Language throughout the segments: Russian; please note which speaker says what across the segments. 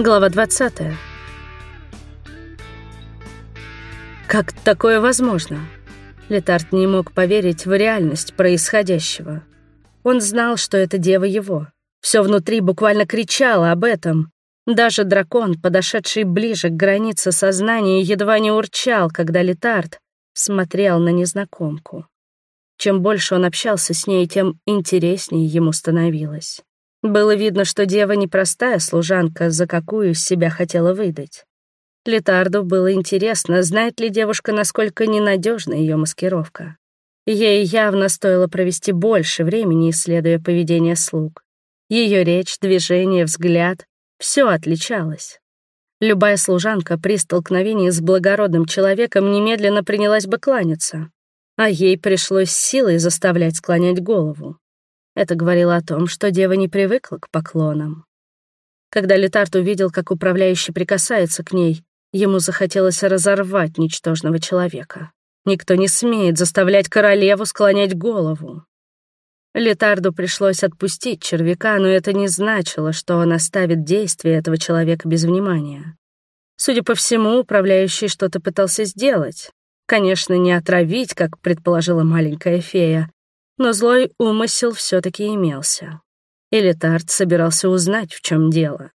Speaker 1: Глава 20. Как такое возможно? Летард не мог поверить в реальность происходящего. Он знал, что это дева его. Все внутри буквально кричало об этом. Даже дракон, подошедший ближе к границе сознания, едва не урчал, когда Летард смотрел на незнакомку. Чем больше он общался с ней, тем интереснее ему становилось. Было видно, что дева непростая служанка, за какую себя хотела выдать. Летарду было интересно, знает ли девушка, насколько ненадежна ее маскировка. Ей явно стоило провести больше времени, исследуя поведение слуг. Ее речь, движение, взгляд — все отличалось. Любая служанка при столкновении с благородным человеком немедленно принялась бы кланяться, а ей пришлось силой заставлять склонять голову. Это говорило о том, что дева не привыкла к поклонам. Когда Летард увидел, как управляющий прикасается к ней, ему захотелось разорвать ничтожного человека. Никто не смеет заставлять королеву склонять голову. Летарду пришлось отпустить червяка, но это не значило, что он оставит действие этого человека без внимания. Судя по всему, управляющий что-то пытался сделать. Конечно, не отравить, как предположила маленькая фея, но злой умысел все таки имелся. И Летард собирался узнать, в чем дело.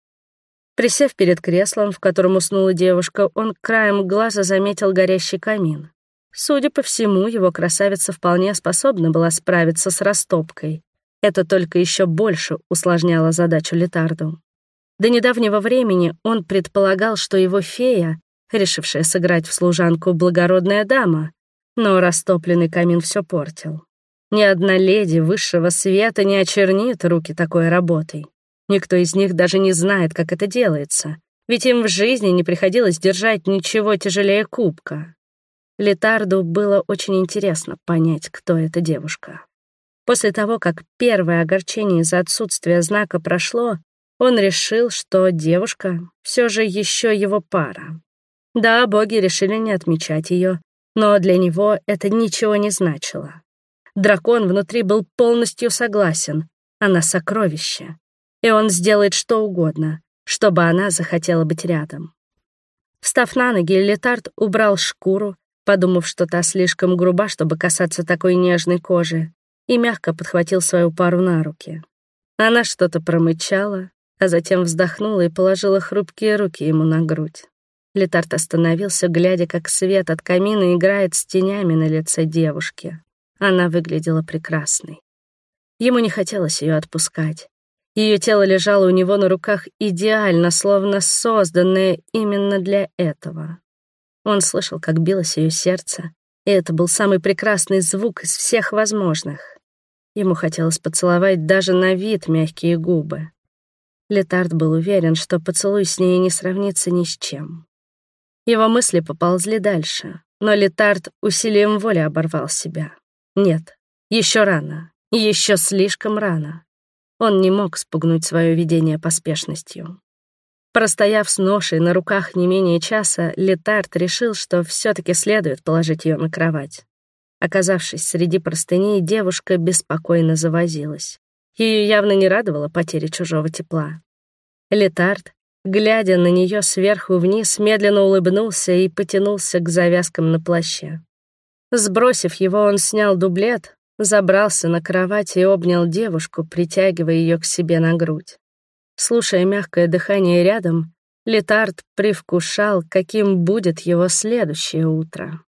Speaker 1: Присев перед креслом, в котором уснула девушка, он краем глаза заметил горящий камин. Судя по всему, его красавица вполне способна была справиться с растопкой. Это только еще больше усложняло задачу Летарду. До недавнего времени он предполагал, что его фея, решившая сыграть в служанку благородная дама, но растопленный камин все портил. Ни одна леди высшего света не очернит руки такой работой. Никто из них даже не знает, как это делается, ведь им в жизни не приходилось держать ничего тяжелее кубка. Летарду было очень интересно понять, кто эта девушка. После того, как первое огорчение из-за отсутствия знака прошло, он решил, что девушка все же еще его пара. Да, боги решили не отмечать ее, но для него это ничего не значило. Дракон внутри был полностью согласен. Она сокровище. И он сделает что угодно, чтобы она захотела быть рядом. Встав на ноги, Летард убрал шкуру, подумав, что та слишком груба, чтобы касаться такой нежной кожи, и мягко подхватил свою пару на руки. Она что-то промычала, а затем вздохнула и положила хрупкие руки ему на грудь. Летард остановился, глядя, как свет от камина играет с тенями на лице девушки. Она выглядела прекрасной. Ему не хотелось ее отпускать. Ее тело лежало у него на руках идеально, словно созданное именно для этого. Он слышал, как билось ее сердце, и это был самый прекрасный звук из всех возможных. Ему хотелось поцеловать даже на вид мягкие губы. Летард был уверен, что поцелуй с ней не сравнится ни с чем. Его мысли поползли дальше, но Летард усилием воли оборвал себя. Нет, еще рано, еще слишком рано. Он не мог спугнуть свое видение поспешностью. Простояв с ношей на руках не менее часа, Летард решил, что все таки следует положить ее на кровать. Оказавшись среди простыней, девушка беспокойно завозилась. Ее явно не радовала потеря чужого тепла. Летард, глядя на нее сверху вниз, медленно улыбнулся и потянулся к завязкам на плаще. Сбросив его, он снял дублет, забрался на кровать и обнял девушку, притягивая ее к себе на грудь. Слушая мягкое дыхание рядом, Летард привкушал, каким будет его следующее утро.